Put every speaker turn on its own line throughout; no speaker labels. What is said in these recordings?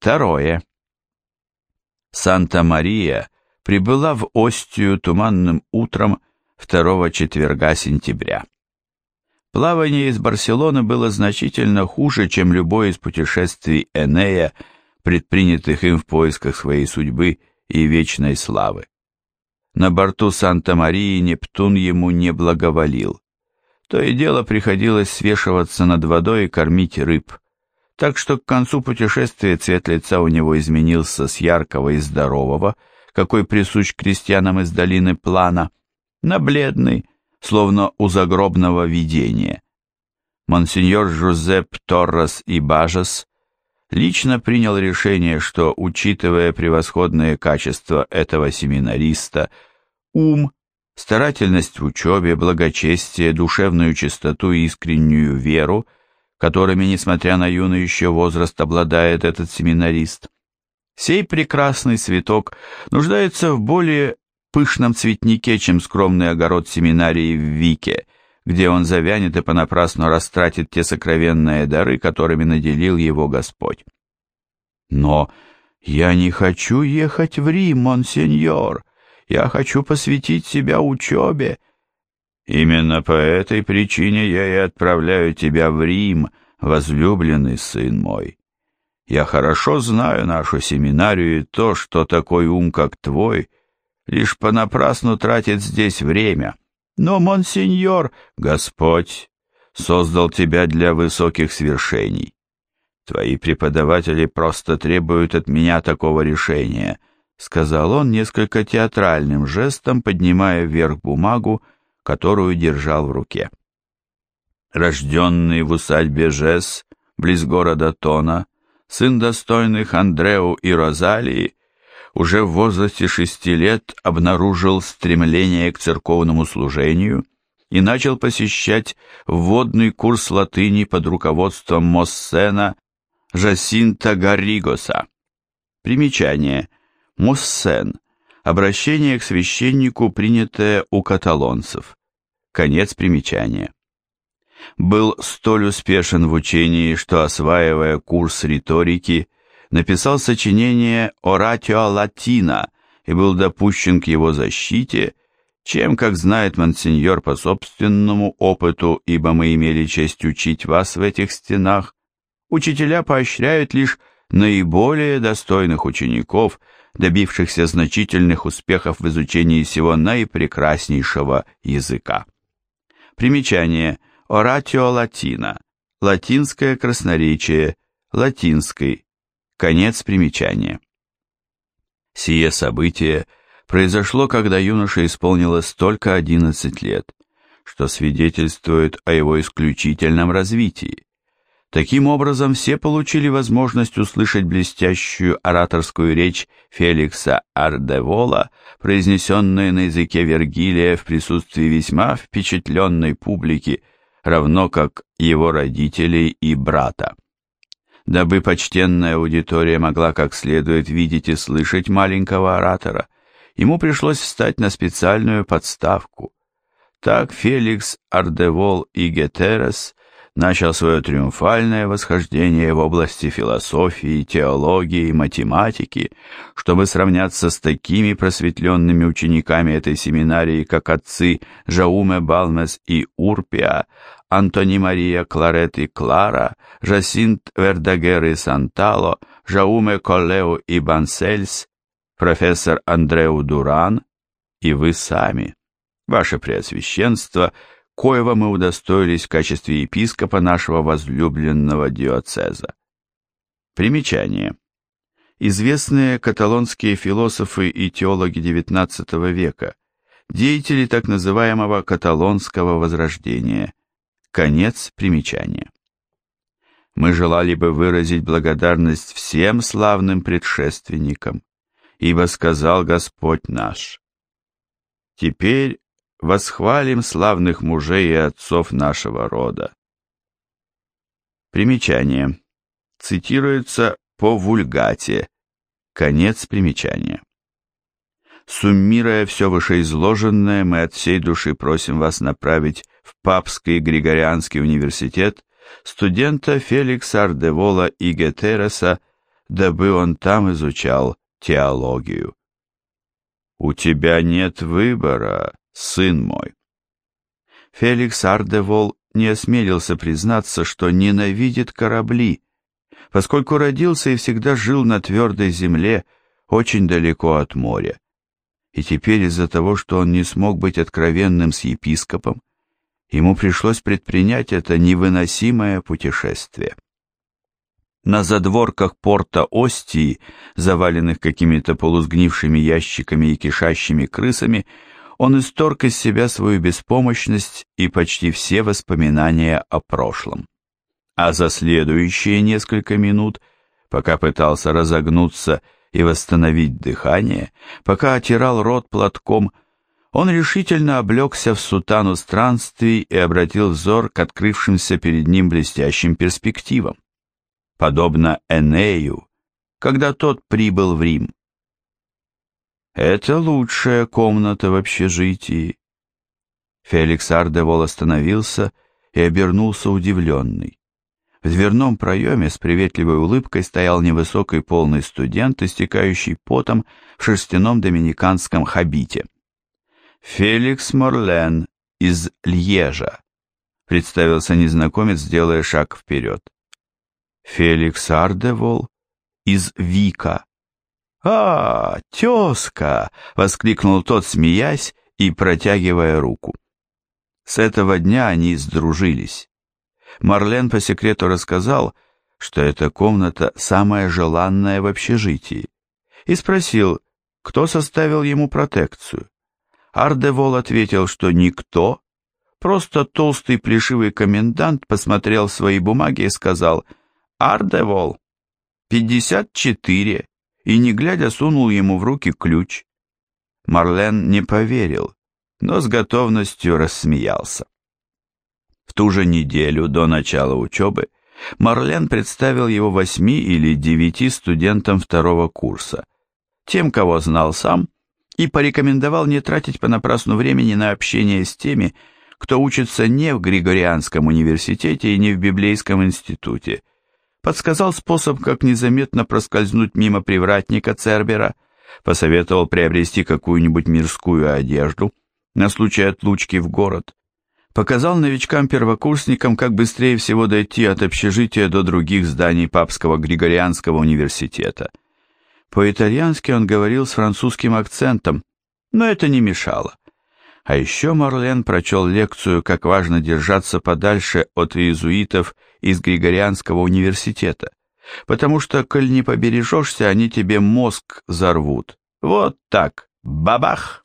Второе. Санта-Мария прибыла в Остию туманным утром второго четверга сентября. Плавание из Барселоны было значительно хуже, чем любое из путешествий Энея, предпринятых им в поисках своей судьбы и вечной славы. На борту Санта-Марии Нептун ему не благоволил. То и дело приходилось свешиваться над водой и кормить рыб, так что к концу путешествия цвет лица у него изменился с яркого и здорового, какой присущ крестьянам из долины Плана, на бледный, словно у загробного видения. Монсеньор Жузеп Торрес и Бажес лично принял решение, что, учитывая превосходные качества этого семинариста, ум, старательность в учебе, благочестие, душевную чистоту и искреннюю веру, которыми, несмотря на юный еще возраст, обладает этот семинарист, сей прекрасный цветок нуждается в более пышном цветнике, чем скромный огород семинарии в Вике, где он завянет и понапрасну растратит те сокровенные дары, которыми наделил его Господь. Но я не хочу ехать в Рим, монсеньор, я хочу посвятить себя учебе. Именно по этой причине я и отправляю тебя в Рим, возлюбленный сын мой. Я хорошо знаю нашу семинарию и то, что такой ум, как твой, лишь понапрасну тратит здесь время. Но, монсеньор, Господь создал тебя для высоких свершений. Твои преподаватели просто требуют от меня такого решения, сказал он несколько театральным жестом, поднимая вверх бумагу, которую держал в руке. Рожденный в усадьбе Жес, близ города Тона, сын достойных Андреу и Розалии, уже в возрасте шести лет обнаружил стремление к церковному служению и начал посещать вводный курс латыни под руководством Моссена Жасинта Гарригоса. Примечание. Моссен. Обращение к священнику, принятое у каталонцев. Конец примечания. Был столь успешен в учении, что, осваивая курс риторики, написал сочинение «Оратио Латина» и был допущен к его защите, чем, как знает монсеньор по собственному опыту, ибо мы имели честь учить вас в этих стенах, учителя поощряют лишь наиболее достойных учеников, добившихся значительных успехов в изучении всего наипрекраснейшего языка. Примечание «Оратио Латина» латинское красноречие, латинский, Конец примечания. Сие событие произошло, когда юноше исполнилось только 11 лет, что свидетельствует о его исключительном развитии. Таким образом, все получили возможность услышать блестящую ораторскую речь Феликса Ардевола, произнесенную на языке Вергилия в присутствии весьма впечатленной публики, равно как его родителей и брата. Дабы почтенная аудитория могла как следует видеть и слышать маленького оратора, ему пришлось встать на специальную подставку. Так Феликс Ардевол и Гетерес начал свое триумфальное восхождение в области философии, теологии и математики, чтобы сравняться с такими просветленными учениками этой семинарии, как отцы Жауме Балмес и Урпиа, Антони Мария Кларет и Клара, Жасинт Вердагер и Сантало, Жауме Коллео и Бансельс, профессор Андреу Дуран и вы сами, ваше Преосвященство, коего мы удостоились в качестве епископа нашего возлюбленного диоцеза. Примечание. Известные каталонские философы и теологи XIX века, деятели так называемого каталонского возрождения. Конец примечания. Мы желали бы выразить благодарность всем славным предшественникам, ибо сказал Господь наш. Теперь восхвалим славных мужей и отцов нашего рода. Примечание. Цитируется по вульгате. Конец примечания. Суммируя все вышеизложенное, мы от всей души просим вас направить в Папский Григорианский университет студента Феликса Ардевола и Гетереса дабы он там изучал теологию. «У тебя нет выбора, сын мой». Феликс Ардевол не осмелился признаться, что ненавидит корабли, поскольку родился и всегда жил на твердой земле, очень далеко от моря. И теперь из-за того, что он не смог быть откровенным с епископом, ему пришлось предпринять это невыносимое путешествие. На задворках порта Остии, заваленных какими-то полусгнившими ящиками и кишащими крысами, он исторг из себя свою беспомощность и почти все воспоминания о прошлом. А за следующие несколько минут, пока пытался разогнуться и восстановить дыхание, пока отирал рот платком, он решительно облегся в сутану странствий и обратил взор к открывшимся перед ним блестящим перспективам. Подобно Энею, когда тот прибыл в Рим. Это лучшая комната в общежитии. Феликс Ардевол остановился и обернулся удивленный. В дверном проеме с приветливой улыбкой стоял невысокий полный студент, истекающий потом в шерстяном доминиканском хабите. «Феликс Морлен из Льежа», — представился незнакомец, делая шаг вперед. «Феликс Ардевол из Вика», «А, тезка!» — воскликнул тот, смеясь и протягивая руку. С этого дня они сдружились. Марлен по секрету рассказал, что эта комната самая желанная в общежитии, и спросил, кто составил ему протекцию. Ардевол ответил, что никто, просто толстый плешивый комендант посмотрел свои бумаги и сказал «Ардевол, пятьдесят четыре, и, не глядя, сунул ему в руки ключ. Марлен не поверил, но с готовностью рассмеялся. В ту же неделю до начала учебы Марлен представил его восьми или девяти студентам второго курса, тем, кого знал сам, и порекомендовал не тратить понапрасну времени на общение с теми, кто учится не в Григорианском университете и не в Библейском институте, подсказал способ, как незаметно проскользнуть мимо привратника Цербера, посоветовал приобрести какую-нибудь мирскую одежду на случай отлучки в город, показал новичкам-первокурсникам, как быстрее всего дойти от общежития до других зданий Папского Григорианского университета. По-итальянски он говорил с французским акцентом, но это не мешало. А еще Марлен прочел лекцию, как важно держаться подальше от иезуитов из Григорианского университета, потому что, коль не побережешься, они тебе мозг зарвут. Вот так, бабах!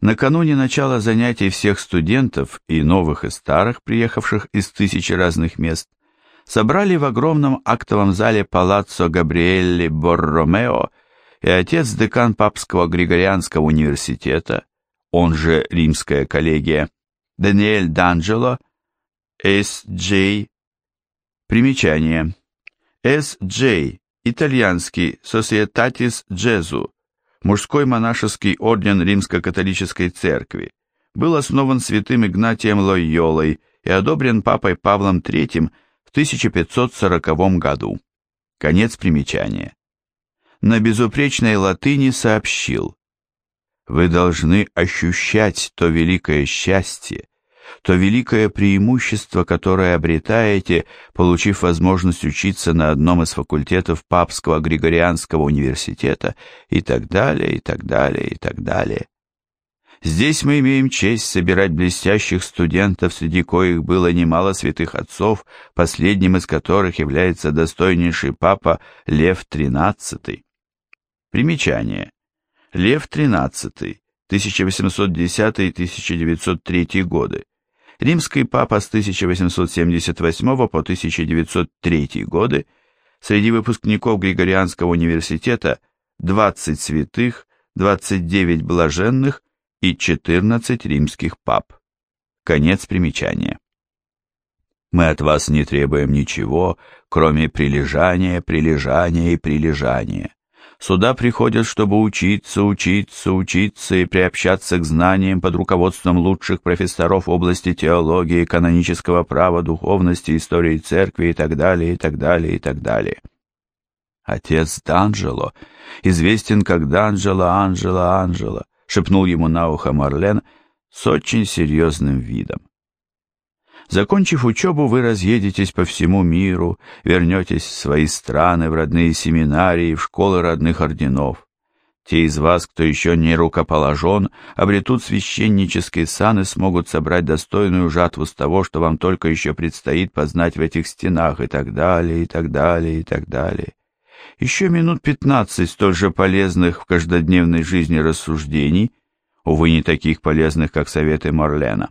Накануне начала занятий всех студентов и новых и старых, приехавших из тысячи разных мест, собрали в огромном актовом зале Палаццо Габриэлли Борромео и отец-декан Папского Григорианского университета, он же Римская коллегия, Даниэль Данджело, С.Дж. Примечание. С.Дж. Итальянский Societatis Gesù, мужской монашеский орден Римско-католической церкви, был основан святым Игнатием Лойолой и одобрен папой Павлом III в 1540 году. Конец примечания. На безупречной латыни сообщил вы должны ощущать то великое счастье, то великое преимущество, которое обретаете, получив возможность учиться на одном из факультетов Папского Григорианского университета и так далее, и так далее, и так далее. Здесь мы имеем честь собирать блестящих студентов, среди коих было немало святых отцов, последним из которых является достойнейший папа Лев XIII. Примечание. Лев XIII, 1810-1903 годы, римский папа с 1878 по 1903 годы, среди выпускников Григорианского университета 20 святых, 29 блаженных и 14 римских пап. Конец примечания. Мы от вас не требуем ничего, кроме прилежания, прилежания и прилежания. Сюда приходят, чтобы учиться, учиться, учиться и приобщаться к знаниям под руководством лучших профессоров области теологии, канонического права, духовности, истории церкви и так далее, и так далее, и так далее. Отец D'Анджело, известен как D'Анджело, Анджело, Анджело, шепнул ему на ухо Марлен с очень серьезным видом. Закончив учебу, вы разъедетесь по всему миру, вернетесь в свои страны, в родные семинарии, в школы родных орденов. Те из вас, кто еще не рукоположен, обретут священнические сан и смогут собрать достойную жатву с того, что вам только еще предстоит познать в этих стенах, и так далее, и так далее, и так далее. Еще минут пятнадцать столь же полезных в каждодневной жизни рассуждений, увы, не таких полезных, как советы Морлена.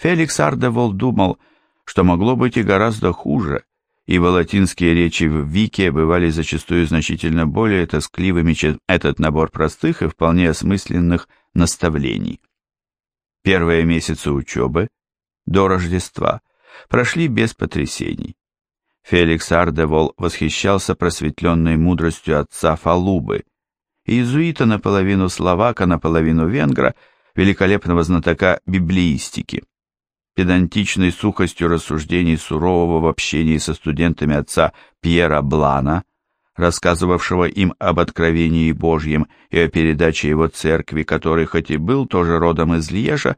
Феликс Ардевол думал, что могло быть и гораздо хуже, ибо латинские речи в Вике бывали зачастую значительно более тоскливыми, чем этот набор простых и вполне осмысленных наставлений. Первые месяцы учебы, до Рождества, прошли без потрясений. Феликс Ардевол восхищался просветленной мудростью отца Фалубы, иезуита наполовину словака, наполовину венгра, великолепного знатока библиистики педантичной сухостью рассуждений сурового в общении со студентами отца Пьера Блана, рассказывавшего им об откровении Божьем и о передаче его церкви, который, хоть и был тоже родом из Льежа,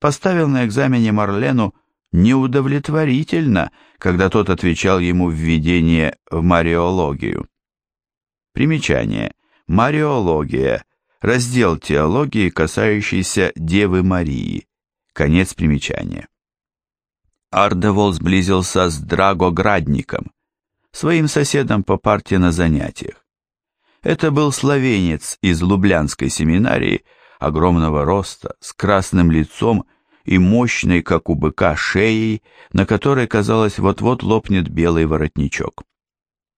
поставил на экзамене Марлену неудовлетворительно, когда тот отвечал ему введение в мариологию. Примечание. Мариология. Раздел теологии, касающийся Девы Марии. Конец примечания. Ардевол сблизился с Драгоградником, своим соседом по партии на занятиях. Это был словенец из Лублянской семинарии, огромного роста, с красным лицом и мощной, как у быка, шеей, на которой, казалось, вот-вот лопнет белый воротничок.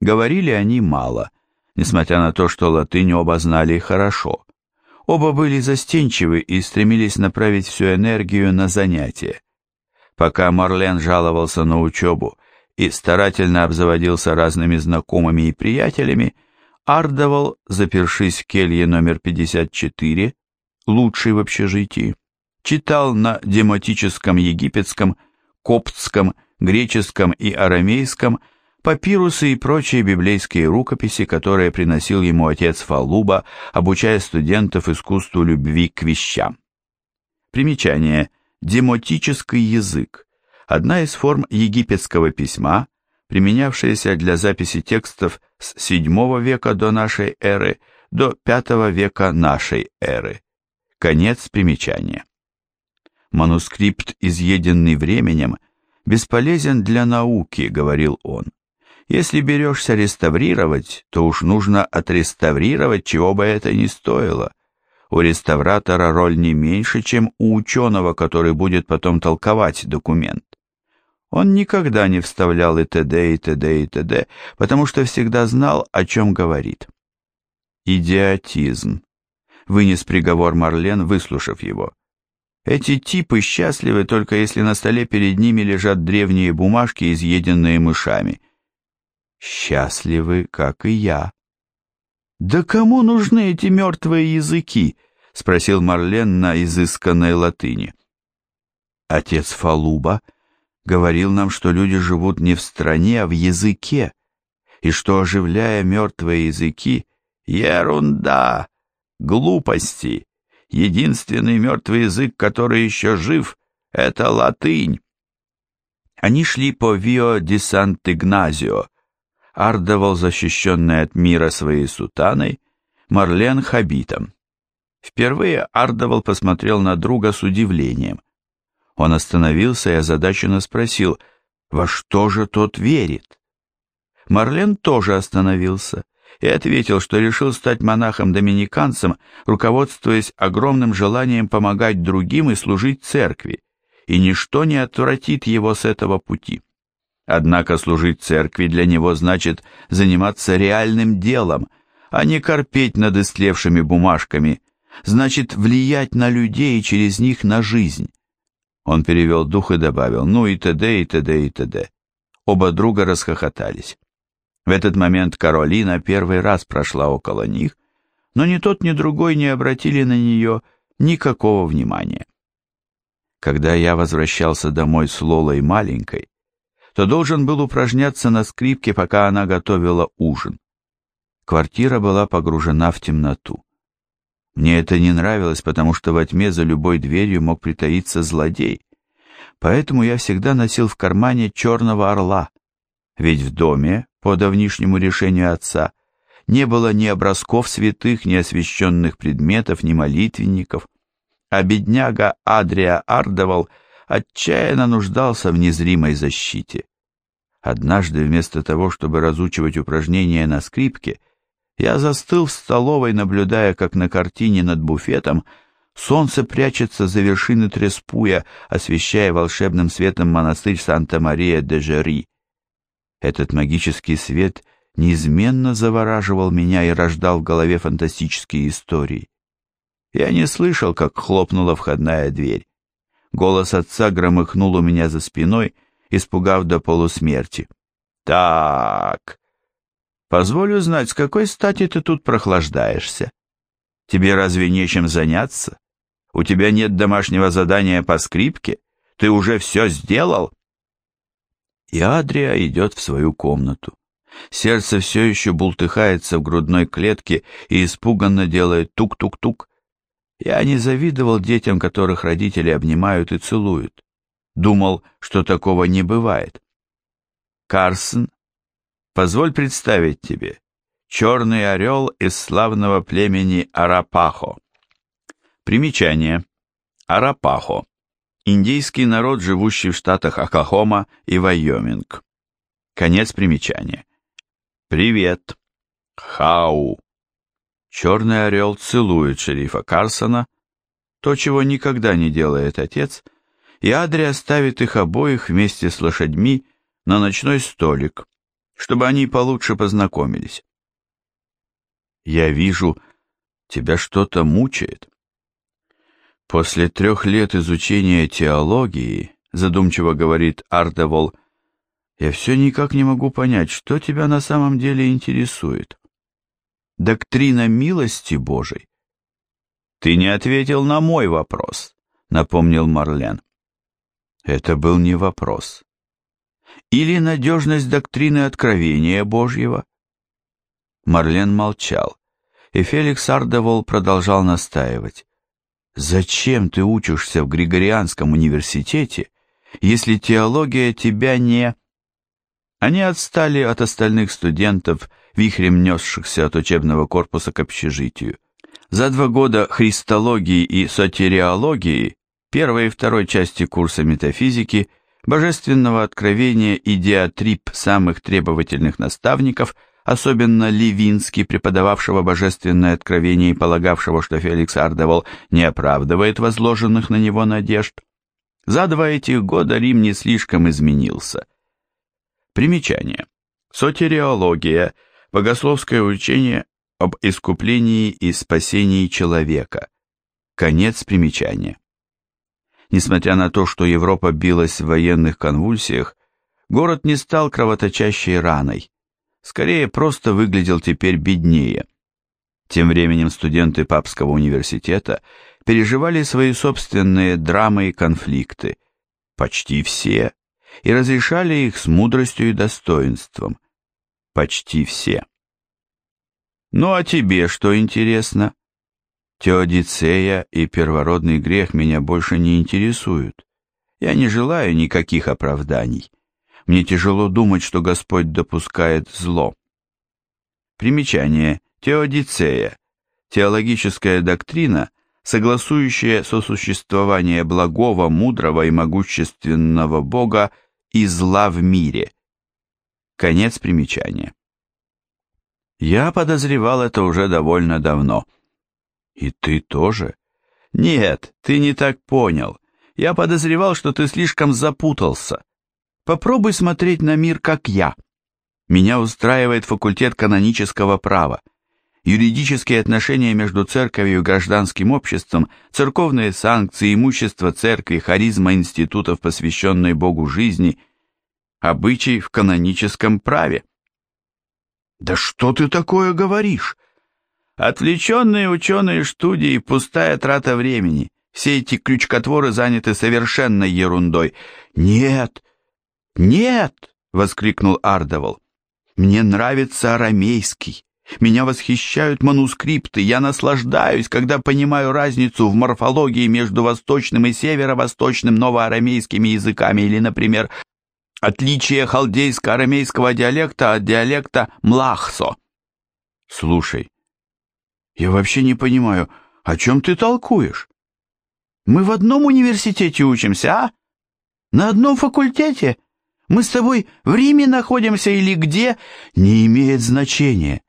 Говорили они мало, несмотря на то, что латынь оба знали хорошо. Оба были застенчивы и стремились направить всю энергию на занятия. Пока Марлен жаловался на учебу и старательно обзаводился разными знакомыми и приятелями, Ардовал, запершись в келье номер 54, лучший в общежитии, читал на дематическом египетском, коптском, греческом и арамейском папирусы и прочие библейские рукописи, которые приносил ему отец Фалуба, обучая студентов искусству любви к вещам. Примечание – демотический язык, одна из форм египетского письма, применявшаяся для записи текстов с VII века до нашей эры до V века нашей эры. Конец примечания. Манускрипт, изъеденный временем, бесполезен для науки, говорил он. Если берешься реставрировать, то уж нужно отреставрировать, чего бы это ни стоило. У реставратора роль не меньше, чем у ученого, который будет потом толковать документ. Он никогда не вставлял и т.д. и т.д. и т.д., потому что всегда знал, о чем говорит. Идиотизм. Вынес приговор Марлен, выслушав его. Эти типы счастливы только если на столе перед ними лежат древние бумажки, изъеденные мышами. Счастливы, как и я. «Да кому нужны эти мертвые языки?» — спросил Марлен на изысканной латыни. Отец Фалуба говорил нам, что люди живут не в стране, а в языке, и что, оживляя мертвые языки, ерунда, глупости, единственный мертвый язык, который еще жив, — это латынь. Они шли по Вио ди Сант-Игназио, Ардовал, защищенный от мира своей сутаной, Марлен хабитом. Впервые Ардовал посмотрел на друга с удивлением. Он остановился и озадаченно спросил, во что же тот верит? Марлен тоже остановился и ответил, что решил стать монахом-доминиканцем, руководствуясь огромным желанием помогать другим и служить церкви, и ничто не отвратит его с этого пути. Однако служить церкви для него значит заниматься реальным делом, а не корпеть над истлевшими бумажками, значит влиять на людей и через них на жизнь. Он перевел дух и добавил «ну и т.д. и т.д. и т.д.». Оба друга расхохотались. В этот момент Каролина первый раз прошла около них, но ни тот, ни другой не обратили на нее никакого внимания. Когда я возвращался домой с Лолой маленькой, то должен был упражняться на скрипке, пока она готовила ужин. Квартира была погружена в темноту. Мне это не нравилось, потому что во тьме за любой дверью мог притаиться злодей. Поэтому я всегда носил в кармане черного орла. Ведь в доме, по давнишнему решению отца, не было ни образков святых, ни освященных предметов, ни молитвенников, а бедняга Адрия Ардовал отчаянно нуждался в незримой защите. Однажды вместо того, чтобы разучивать упражнения на скрипке, я застыл в столовой, наблюдая, как на картине над буфетом солнце прячется за вершины Треспуя, освещая волшебным светом монастырь Санта-Мария-де-Жери. Этот магический свет неизменно завораживал меня и рождал в голове фантастические истории. Я не слышал, как хлопнула входная дверь. Голос отца громыхнул у меня за спиной, испугав до полусмерти. «Так, позволю знать, с какой стати ты тут прохлаждаешься? Тебе разве нечем заняться? У тебя нет домашнего задания по скрипке? Ты уже все сделал?» И Адрия идет в свою комнату. Сердце все еще бултыхается в грудной клетке и испуганно делает тук-тук-тук. Я не завидовал детям, которых родители обнимают и целуют. Думал, что такого не бывает. Карсон, позволь представить тебе, черный орел из славного племени Арапахо. Примечание. Арапахо. Индийский народ, живущий в штатах Оклахома и Вайоминг. Конец примечания. «Привет!» «Хау!» Черный орел целует шерифа Карсона, то, чего никогда не делает отец, и Адрия ставит их обоих вместе с лошадьми на ночной столик, чтобы они получше познакомились. «Я вижу, тебя что-то мучает». После трех лет изучения теологии, задумчиво говорит Ардевол, я все никак не могу понять, что тебя на самом деле интересует. Доктрина милости Божией. Ты не ответил на мой вопрос, напомнил Марлен. Это был не вопрос. Или надежность доктрины откровения Божьего? Марлен молчал, и Феликс Ардевол продолжал настаивать. «Зачем ты учишься в Григорианском университете, если теология тебя не...» Они отстали от остальных студентов, вихрем несшихся от учебного корпуса к общежитию. За два года христологии и сотериологии, первой и второй части курса метафизики, божественного откровения и диатрип самых требовательных наставников, особенно Левинский, преподававшего божественное откровение и полагавшего, что Феликс Ардевол не оправдывает возложенных на него надежд, за два этих года Рим не слишком изменился – Примечание. Сотериология – богословское учение об искуплении и спасении человека. Конец примечания. Несмотря на то, что Европа билась в военных конвульсиях, город не стал кровоточащей раной. Скорее, просто выглядел теперь беднее. Тем временем студенты Папского университета переживали свои собственные драмы и конфликты. Почти все и разрешали их с мудростью и достоинством. Почти все. Ну а тебе что интересно? Теодицея и первородный грех меня больше не интересуют. Я не желаю никаких оправданий. Мне тяжело думать, что Господь допускает зло. Примечание. Теодицея. Теологическая доктрина, согласующая сосуществование благого, мудрого и могущественного Бога и зла в мире. Конец примечания. Я подозревал это уже довольно давно. И ты тоже? Нет, ты не так понял. Я подозревал, что ты слишком запутался. Попробуй смотреть на мир, как я. Меня устраивает факультет канонического права юридические отношения между церковью и гражданским обществом, церковные санкции, имущество церкви, харизма институтов, посвященной Богу жизни, обычай в каноническом праве. «Да что ты такое говоришь?» «Отвлеченные ученые студии, пустая трата времени. Все эти крючкотворы заняты совершенной ерундой». «Нет, нет!» — воскликнул Ардовал. «Мне нравится арамейский. Меня восхищают манускрипты, я наслаждаюсь, когда понимаю разницу в морфологии между восточным и северо-восточным новоарамейскими языками или, например, отличие халдейско-арамейского диалекта от диалекта млахсо. Слушай, я вообще не понимаю, о чем ты толкуешь? Мы в одном университете учимся, а? На одном факультете? Мы с тобой в Риме находимся или где? Не имеет значения.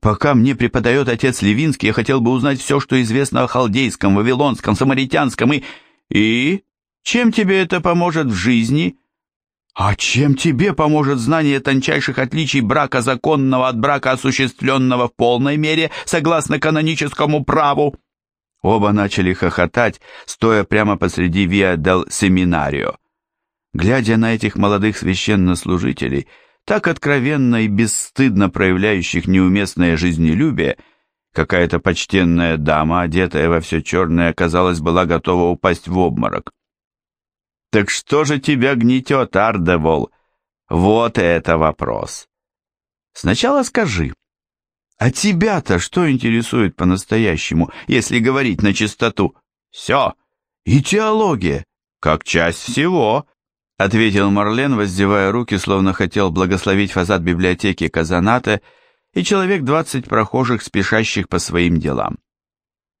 Пока мне преподает отец Левинский, я хотел бы узнать все, что известно о халдейском, вавилонском, самаритянском и... И? Чем тебе это поможет в жизни? А чем тебе поможет знание тончайших отличий брака законного от брака осуществленного в полной мере, согласно каноническому праву? Оба начали хохотать, стоя прямо посреди Виа дел Семинарио. Глядя на этих молодых священнослужителей, так откровенно и бесстыдно проявляющих неуместное жизнелюбие, какая-то почтенная дама, одетая во все черное, казалось, была готова упасть в обморок. «Так что же тебя гнетет, Ардевол?» «Вот это вопрос!» «Сначала скажи, а тебя-то что интересует по-настоящему, если говорить на чистоту? Все. И теология, как часть всего, ответил Марлен, воздевая руки, словно хотел благословить фасад библиотеки Казаната и человек двадцать прохожих, спешащих по своим делам.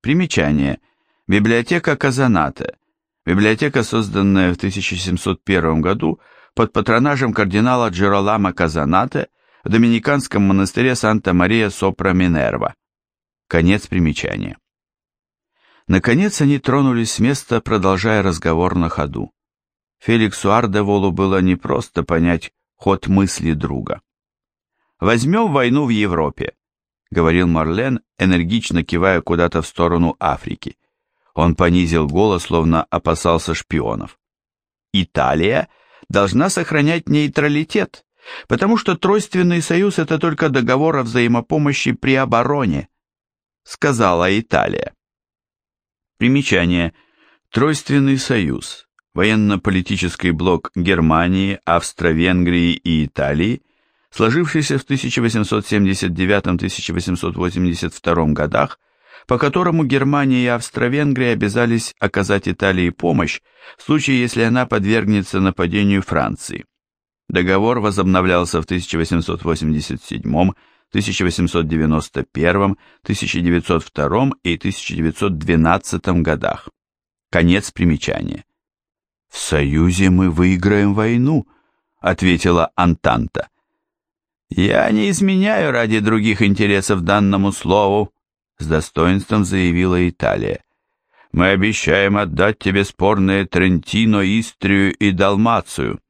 Примечание. Библиотека Казаната. Библиотека, созданная в 1701 году под патронажем кардинала Джеролама Казаната в доминиканском монастыре Санта-Мария-Сопра-Минерва. Конец примечания. Наконец они тронулись с места, продолжая разговор на ходу. Феликсу Ардеволу было непросто понять ход мысли друга. «Возьмем войну в Европе», — говорил Марлен, энергично кивая куда-то в сторону Африки. Он понизил голос, словно опасался шпионов. «Италия должна сохранять нейтралитет, потому что Тройственный союз — это только договор о взаимопомощи при обороне», — сказала Италия. Примечание. Тройственный союз военно-политический блок Германии, Австро-Венгрии и Италии, сложившийся в 1879-1882 годах, по которому Германия и Австро-Венгрия обязались оказать Италии помощь в случае, если она подвергнется нападению Франции. Договор возобновлялся в 1887, 1891, 1902 и 1912 годах. Конец примечания. «В союзе мы выиграем войну», — ответила Антанта. «Я не изменяю ради других интересов данному слову», — с достоинством заявила Италия. «Мы обещаем отдать тебе спорные Трентино, Истрию и Далмацию».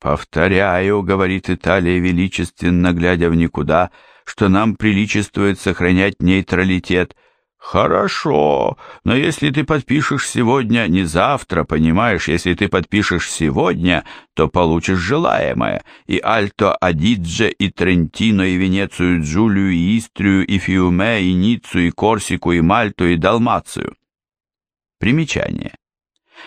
«Повторяю», — говорит Италия величественно, глядя в никуда, — «что нам приличествует сохранять нейтралитет, Хорошо, но если ты подпишешь сегодня, не завтра, понимаешь, если ты подпишешь сегодня, то получишь желаемое. И Альто Адидже, и Трентино, и Венецию, Джулию, и Истрию, и Фиуме, и Ниццу, и Корсику, и Мальту, и Далмацию. Примечание.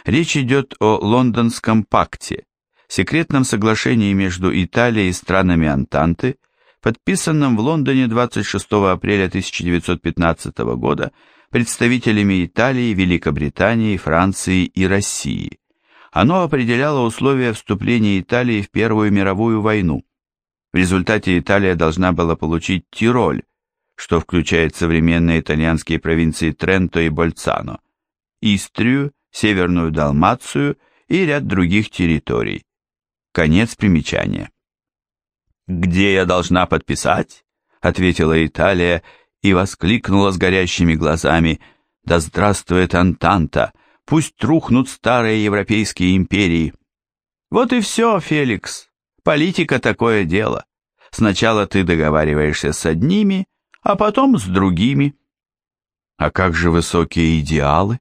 Речь идет о Лондонском пакте, секретном соглашении между Италией и странами Антанты, подписанном в Лондоне 26 апреля 1915 года представителями Италии, Великобритании, Франции и России. Оно определяло условия вступления Италии в Первую мировую войну. В результате Италия должна была получить Тироль, что включает современные итальянские провинции Тренто и Больцано, Истрию, Северную Далмацию и ряд других территорий. Конец примечания. «Где я должна подписать?» — ответила Италия и воскликнула с горящими глазами. «Да здравствует Антанта! Пусть трухнут старые европейские империи!» «Вот и все, Феликс. Политика такое дело. Сначала ты договариваешься с одними, а потом с другими». «А как же высокие идеалы?»